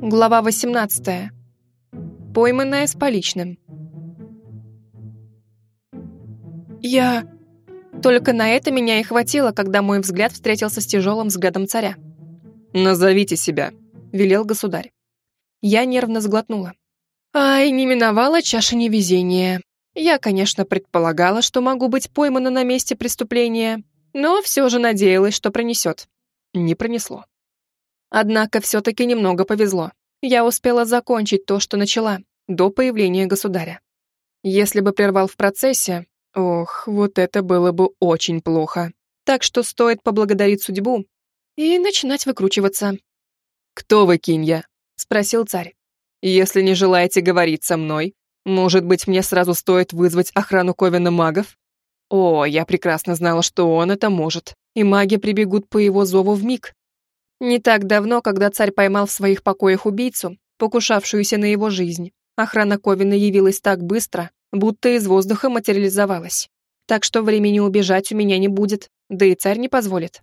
Глава 18. Пойманная с поличным. Я... Только на это меня и хватило, когда мой взгляд встретился с тяжелым взглядом царя. «Назовите себя», — велел государь. Я нервно сглотнула. Ай, не миновала чаша невезения. Я, конечно, предполагала, что могу быть поймана на месте преступления, но все же надеялась, что пронесет. Не пронесло. Однако все-таки немного повезло. Я успела закончить то, что начала, до появления государя. Если бы прервал в процессе, ох, вот это было бы очень плохо. Так что стоит поблагодарить судьбу и начинать выкручиваться. «Кто вы, Кинья?» — спросил царь. «Если не желаете говорить со мной, может быть, мне сразу стоит вызвать охрану Ковина магов? О, я прекрасно знала, что он это может, и маги прибегут по его зову в миг. Не так давно, когда царь поймал в своих покоях убийцу, покушавшуюся на его жизнь, охрана Ковина явилась так быстро, будто из воздуха материализовалась. Так что времени убежать у меня не будет, да и царь не позволит.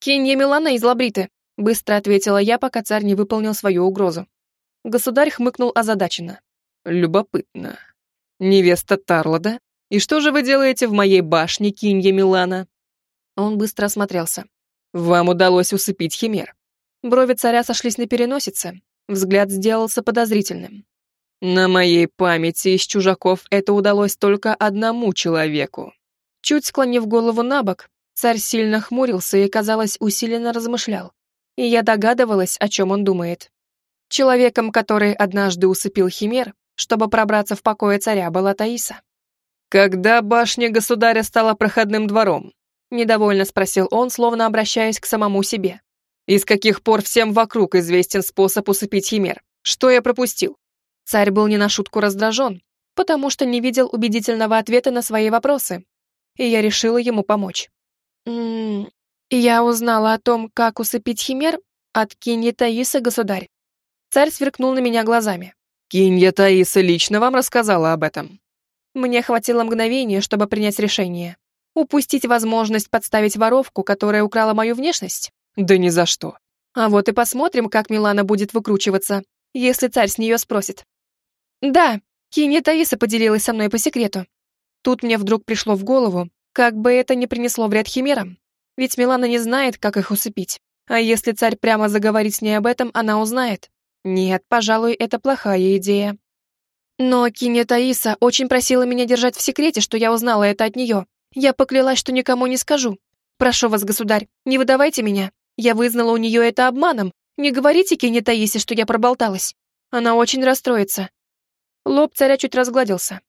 «Кенья Милана из Лабриты», — быстро ответила я, пока царь не выполнил свою угрозу. Государь хмыкнул озадаченно. «Любопытно. Невеста Тарлода? И что же вы делаете в моей башне, Кинья Милана?» Он быстро осмотрелся. Вам удалось усыпить химер. Брови царя сошлись на переносице. Взгляд сделался подозрительным. На моей памяти из чужаков это удалось только одному человеку. Чуть склонив голову на бок, царь сильно хмурился и, казалось, усиленно размышлял. И я догадывалась, о чем он думает. Человеком, который однажды усыпил химер, чтобы пробраться в покое царя, была Таиса. Когда башня государя стала проходным двором, Недовольно спросил он, словно обращаясь к самому себе. «И с каких пор всем вокруг известен способ усыпить химер? Что я пропустил?» Царь был не на шутку раздражен, потому что не видел убедительного ответа на свои вопросы, и я решила ему помочь. «М «М-м, -м, я узнала о том, как усыпить химер от Киньи Таиса, государь. Царь сверкнул на меня глазами. «Кинья Таиса лично вам рассказала об этом?» Мне хватило мгновения, чтобы принять решение. Упустить возможность подставить воровку, которая украла мою внешность? Да ни за что. А вот и посмотрим, как Милана будет выкручиваться, если царь с нее спросит. Да, Кинья Таиса поделилась со мной по секрету. Тут мне вдруг пришло в голову, как бы это ни принесло вред химерам. Ведь Милана не знает, как их усыпить. А если царь прямо заговорит с ней об этом, она узнает. Нет, пожалуй, это плохая идея. Но Кинья Таиса очень просила меня держать в секрете, что я узнала это от нее. Я поклялась, что никому не скажу. Прошу вас, государь, не выдавайте меня. Я вызнала у нее это обманом. Не говорите Кене Таисе, что я проболталась. Она очень расстроится». Лоб царя чуть разгладился.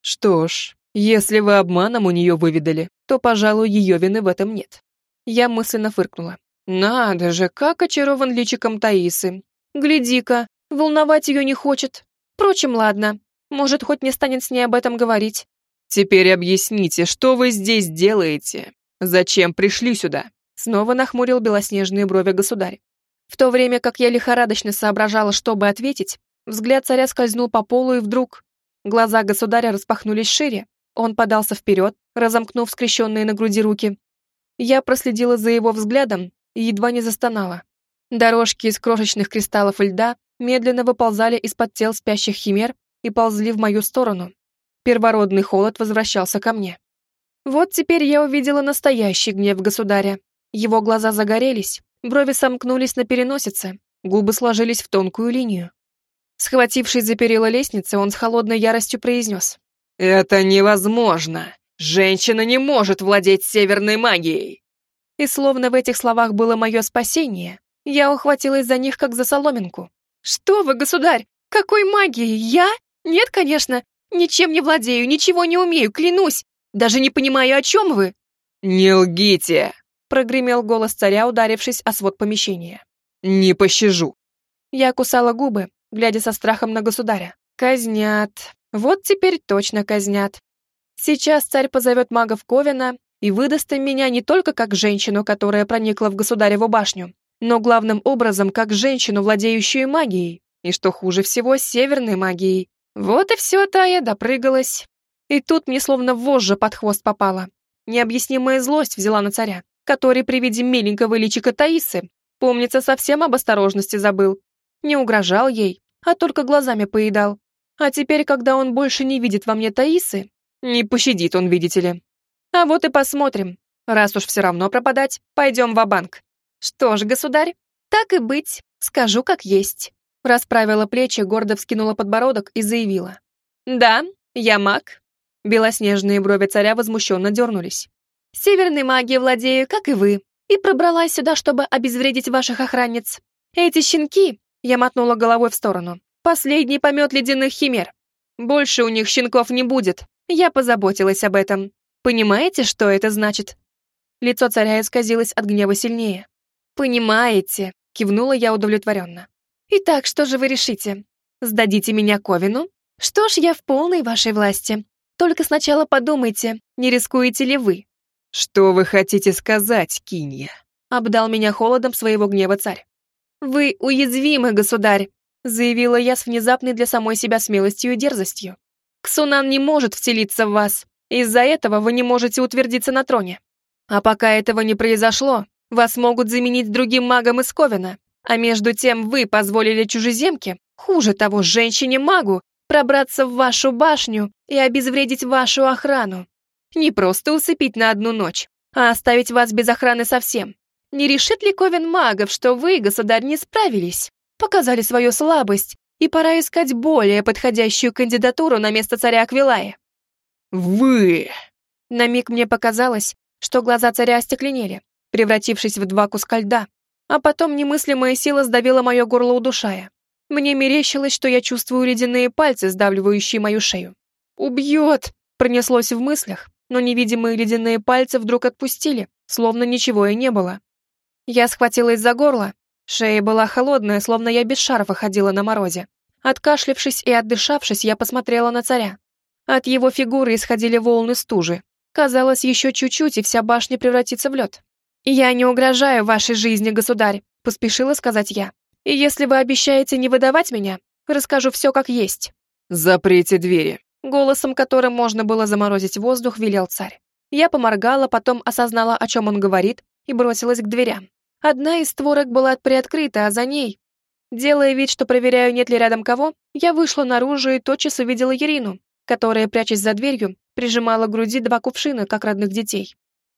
«Что ж, если вы обманом у нее выведали, то, пожалуй, ее вины в этом нет». Я мысленно фыркнула. «Надо же, как очарован личиком Таисы. Гляди-ка, волновать ее не хочет. Впрочем, ладно, может, хоть не станет с ней об этом говорить. «Теперь объясните, что вы здесь делаете? Зачем пришли сюда?» Снова нахмурил белоснежные брови государь. В то время как я лихорадочно соображала, чтобы ответить, взгляд царя скользнул по полу и вдруг... Глаза государя распахнулись шире. Он подался вперед, разомкнув скрещенные на груди руки. Я проследила за его взглядом и едва не застонала. Дорожки из крошечных кристаллов льда медленно выползали из-под тел спящих химер и ползли в мою сторону. Первородный холод возвращался ко мне. Вот теперь я увидела настоящий гнев государя. Его глаза загорелись, брови сомкнулись на переносице, губы сложились в тонкую линию. Схватившись за перила лестницы, он с холодной яростью произнес. «Это невозможно! Женщина не может владеть северной магией!» И словно в этих словах было мое спасение, я ухватилась за них, как за соломинку. «Что вы, государь? Какой магией? Я? Нет, конечно. Ничем не владею, ничего не умею, клянусь. Даже не понимаю, о чем вы». «Не лгите!» — прогремел голос царя, ударившись о свод помещения. «Не пощажу». Я кусала губы, глядя со страхом на государя. «Казнят. Вот теперь точно казнят. Сейчас царь позовет магов Ковина и выдаст им меня не только как женщину, которая проникла в государеву башню, но главным образом как женщину, владеющую магией, и, что хуже всего, северной магией. Вот и все, Тая, допрыгалась. И тут мне словно вожжа под хвост попала. Необъяснимая злость взяла на царя, который при виде миленького личика Таисы, помнится, совсем об осторожности забыл. не угрожал ей, а только глазами поедал. А теперь, когда он больше не видит во мне Таисы, не пощадит он, видите ли. А вот и посмотрим. Раз уж все равно пропадать, пойдем в банк Что ж, государь, так и быть, скажу как есть. Расправила плечи, гордо вскинула подбородок и заявила. Да, я маг. Белоснежные брови царя возмущенно дернулись. Северной магией владею, как и вы, и пробралась сюда, чтобы обезвредить ваших охранниц. Эти щенки, я мотнула головой в сторону, последний помет ледяных химер. Больше у них щенков не будет. Я позаботилась об этом. Понимаете, что это значит? Лицо царя исказилось от гнева сильнее. «Понимаете», — кивнула я удовлетворенно. «Итак, что же вы решите? Сдадите меня Ковину? Что ж, я в полной вашей власти. Только сначала подумайте, не рискуете ли вы?» «Что вы хотите сказать, Кинья?» — обдал меня холодом своего гнева царь. «Вы уязвимы, государь», — заявила я с внезапной для самой себя смелостью и дерзостью. «Ксунан не может вселиться в вас. Из-за этого вы не можете утвердиться на троне. А пока этого не произошло, вас могут заменить другим магом из Ковена. А между тем вы позволили чужеземке, хуже того, женщине-магу, пробраться в вашу башню и обезвредить вашу охрану. Не просто усыпить на одну ночь, а оставить вас без охраны совсем. Не решит ли Ковен магов, что вы, государь, не справились? Показали свою слабость, и пора искать более подходящую кандидатуру на место царя Аквилая. «Вы!» На миг мне показалось, что глаза царя остекленели, превратившись в два куска льда, а потом немыслимая сила сдавила мое горло удушая. Мне мерещилось, что я чувствую ледяные пальцы, сдавливающие мою шею. «Убьет!» — пронеслось в мыслях, но невидимые ледяные пальцы вдруг отпустили, словно ничего и не было. Я схватилась за горло. Шея была холодная, словно я без шарфа ходила на морозе. Откашлившись и отдышавшись, я посмотрела на царя. От его фигуры исходили волны стужи. Казалось, еще чуть-чуть, и вся башня превратится в лед. «Я не угрожаю вашей жизни, государь», — поспешила сказать я. «И если вы обещаете не выдавать меня, расскажу все как есть». «Заприте двери», — голосом которым можно было заморозить воздух, велел царь. Я поморгала, потом осознала, о чем он говорит, и бросилась к дверям. Одна из створок была приоткрыта, а за ней... Делая вид, что проверяю, нет ли рядом кого, я вышла наружу и тотчас увидела Ирину, которая, прячась за дверью, прижимала к груди два кувшина, как родных детей.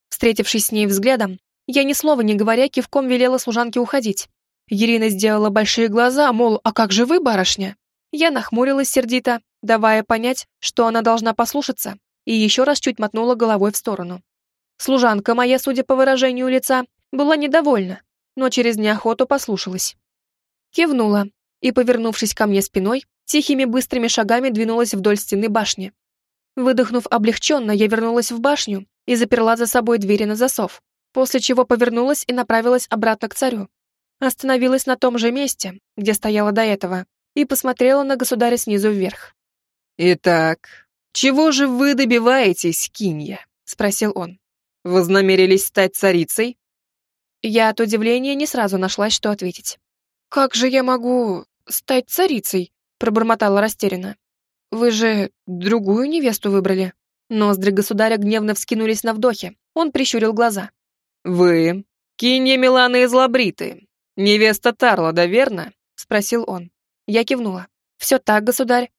Встретившись с ней взглядом, я ни слова не говоря кивком велела служанке уходить. Ирина сделала большие глаза, мол, а как же вы, барышня? Я нахмурилась сердито, давая понять, что она должна послушаться, и еще раз чуть мотнула головой в сторону. Служанка моя, судя по выражению лица, была недовольна, но через неохоту послушалась. Кивнула и, повернувшись ко мне спиной, тихими быстрыми шагами двинулась вдоль стены башни. Выдохнув облегченно, я вернулась в башню и заперла за собой двери на засов, после чего повернулась и направилась обратно к царю. Остановилась на том же месте, где стояла до этого, и посмотрела на государя снизу вверх. «Итак, чего же вы добиваетесь, Кинья?» — спросил он. «Вознамерились стать царицей?» Я от удивления не сразу нашлась, что ответить. «Как же я могу стать царицей?» пробормотала растерянно. «Вы же другую невесту выбрали?» Ноздри государя гневно вскинулись на вдохе. Он прищурил глаза. «Вы, Кинья Милана из Лабриты, невеста Тарлода, верно?» спросил он. Я кивнула. «Все так, государь».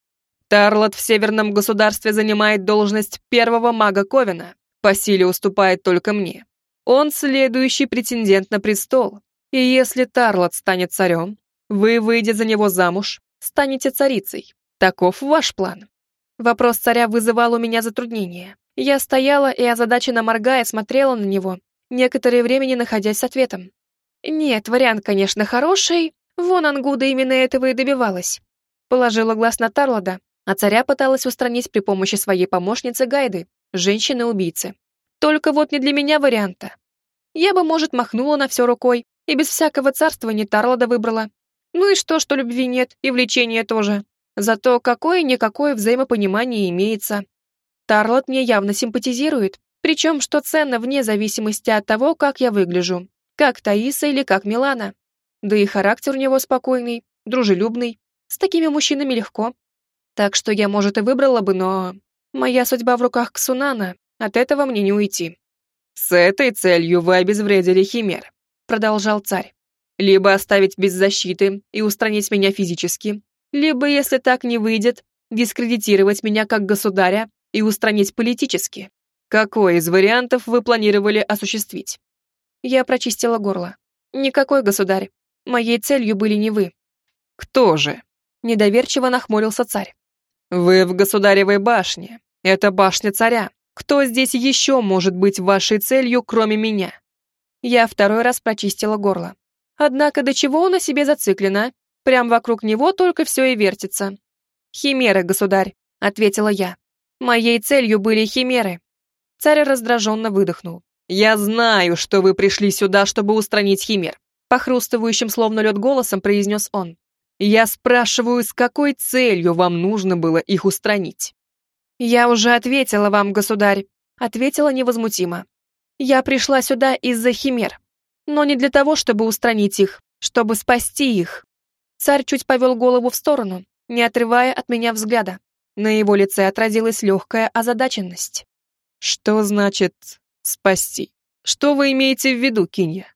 Тарлот в северном государстве занимает должность первого мага Ковина. По силе уступает только мне. Он следующий претендент на престол. И если Тарлот станет царем, вы, выйдя за него замуж, станете царицей. Таков ваш план. Вопрос царя вызывал у меня затруднение. Я стояла и озадаченно моргая смотрела на него, некоторое время не находясь с ответом. Нет, вариант, конечно, хороший. Вон Ангуда именно этого и добивалась. Положила глаз на Тарлода, а царя пыталась устранить при помощи своей помощницы Гайды, женщины-убийцы. Только вот не для меня варианта. Я бы, может, махнула на все рукой и без всякого царства не Тарлода выбрала. Ну и что, что любви нет, и влечения тоже. Зато какое-никакое взаимопонимание имеется. Тарлот мне явно симпатизирует, причем что ценно вне зависимости от того, как я выгляжу. Как Таиса или как Милана. Да и характер у него спокойный, дружелюбный. С такими мужчинами легко. Так что я, может, и выбрала бы, но... Моя судьба в руках Ксунана, от этого мне не уйти. «С этой целью вы обезвредили Химер», — продолжал царь. Либо оставить без защиты и устранить меня физически, либо, если так не выйдет, дискредитировать меня как государя и устранить политически. Какой из вариантов вы планировали осуществить? Я прочистила горло. Никакой государь. Моей целью были не вы. Кто же? Недоверчиво нахмурился царь. Вы в государевой башне. Это башня царя. Кто здесь еще может быть вашей целью, кроме меня? Я второй раз прочистила горло. Однако до чего он о себе зациклено? Прям вокруг него только все и вертится. «Химеры, государь», — ответила я. «Моей целью были химеры». Царь раздраженно выдохнул. «Я знаю, что вы пришли сюда, чтобы устранить химер», похрустывающим словно лед голосом произнес он. «Я спрашиваю, с какой целью вам нужно было их устранить?» «Я уже ответила вам, государь», — ответила невозмутимо. «Я пришла сюда из-за химер, но не для того, чтобы устранить их, чтобы спасти их». Царь чуть повел голову в сторону, не отрывая от меня взгляда. На его лице отразилась легкая озадаченность. «Что значит спасти? Что вы имеете в виду, Кинья?»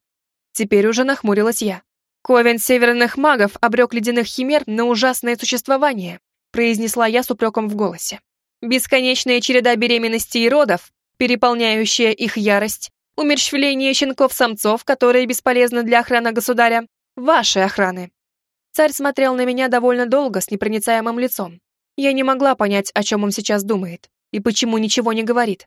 Теперь уже нахмурилась я. «Ковен северных магов обрек ледяных химер на ужасное существование», произнесла я с упреком в голосе. «Бесконечная череда беременностей и родов, переполняющая их ярость, умерщвление щенков-самцов, которые бесполезны для охраны государя, вашей охраны, Царь смотрел на меня довольно долго с непроницаемым лицом. Я не могла понять, о чем он сейчас думает и почему ничего не говорит.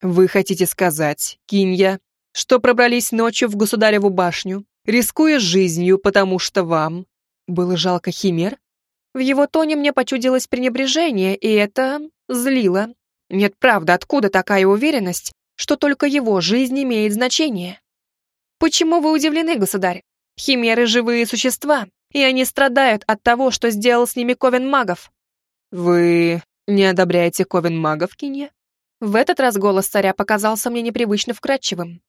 «Вы хотите сказать, Кинья, что пробрались ночью в государеву башню, рискуя жизнью, потому что вам было жалко химер?» В его тоне мне почудилось пренебрежение, и это злило. Нет, правда, откуда такая уверенность, что только его жизнь имеет значение? Почему вы удивлены, государь? Химеры — живые существа, и они страдают от того, что сделал с ними Ковен магов. Вы не одобряете Ковен магов, Кинья? В этот раз голос царя показался мне непривычно вкрадчивым.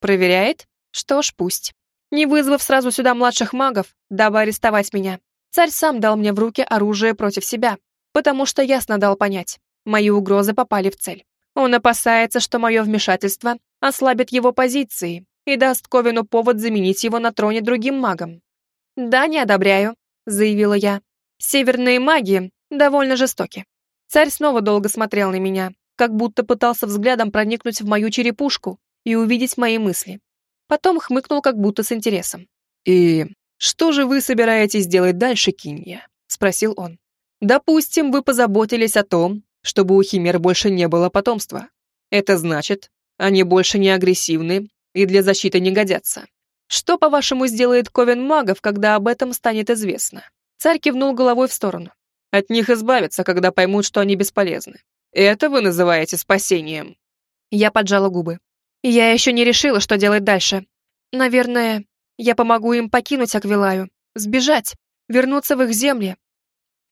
Проверяет? Что ж, пусть. Не вызвав сразу сюда младших магов, дабы арестовать меня, царь сам дал мне в руки оружие против себя, потому что ясно дал понять, мои угрозы попали в цель. Он опасается, что мое вмешательство ослабит его позиции и даст Ковину повод заменить его на троне другим магом. «Да, не одобряю», — заявила я. «Северные маги довольно жестоки». Царь снова долго смотрел на меня, как будто пытался взглядом проникнуть в мою черепушку и увидеть мои мысли. Потом хмыкнул как будто с интересом. «И что же вы собираетесь делать дальше, Кинья?» — спросил он. «Допустим, вы позаботились о том, чтобы у химер больше не было потомства. Это значит, они больше не агрессивны и для защиты не годятся. Что, по-вашему, сделает Ковен магов, когда об этом станет известно? Царь кивнул головой в сторону. От них избавиться, когда поймут, что они бесполезны. Это вы называете спасением? Я поджала губы. Я еще не решила, что делать дальше. Наверное, я помогу им покинуть Аквилаю, сбежать, вернуться в их земли.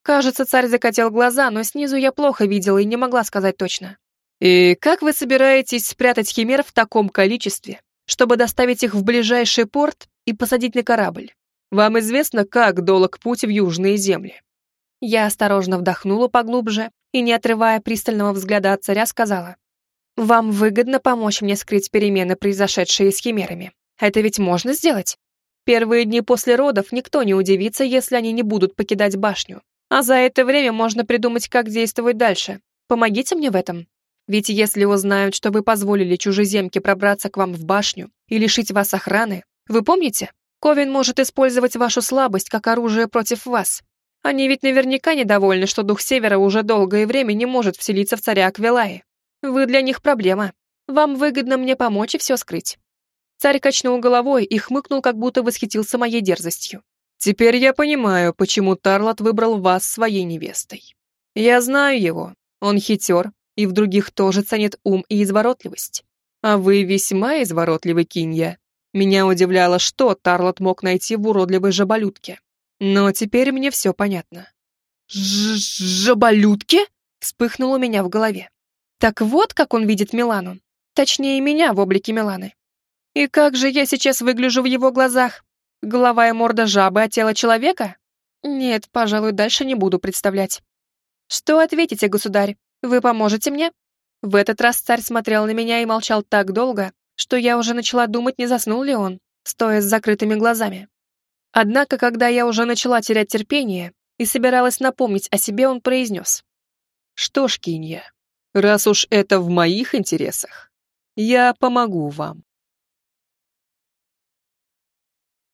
Кажется, царь закатил глаза, но снизу я плохо видела и не могла сказать точно. И как вы собираетесь спрятать химер в таком количестве, чтобы доставить их в ближайший порт и посадить на корабль. Вам известно, как долг путь в южные земли?» Я осторожно вдохнула поглубже и, не отрывая пристального взгляда от царя, сказала, «Вам выгодно помочь мне скрыть перемены, произошедшие с химерами. Это ведь можно сделать? Первые дни после родов никто не удивится, если они не будут покидать башню. А за это время можно придумать, как действовать дальше. Помогите мне в этом». Ведь если узнают, что вы позволили чужеземке пробраться к вам в башню и лишить вас охраны, вы помните? Ковин может использовать вашу слабость как оружие против вас. Они ведь наверняка недовольны, что дух Севера уже долгое время не может вселиться в царя Аквилаи. Вы для них проблема. Вам выгодно мне помочь и все скрыть». Царь качнул головой и хмыкнул, как будто восхитился моей дерзостью. «Теперь я понимаю, почему Тарлот выбрал вас своей невестой. Я знаю его. Он хитер, и в других тоже ценит ум и изворотливость. А вы весьма изворотливый, Кинья. Меня удивляло, что Тарлот мог найти в уродливой жаболютке. Но теперь мне все понятно. Ж «Жаболютке?» — вспыхнуло у меня в голове. Так вот, как он видит Милану. Точнее, меня в облике Миланы. И как же я сейчас выгляжу в его глазах? Голова и морда жабы, а тело человека? Нет, пожалуй, дальше не буду представлять. Что ответите, государь? Вы поможете мне?» В этот раз царь смотрел на меня и молчал так долго, что я уже начала думать, не заснул ли он, стоя с закрытыми глазами. Однако, когда я уже начала терять терпение и собиралась напомнить о себе, он произнес. «Что ж, Кинья, раз уж это в моих интересах, я помогу вам».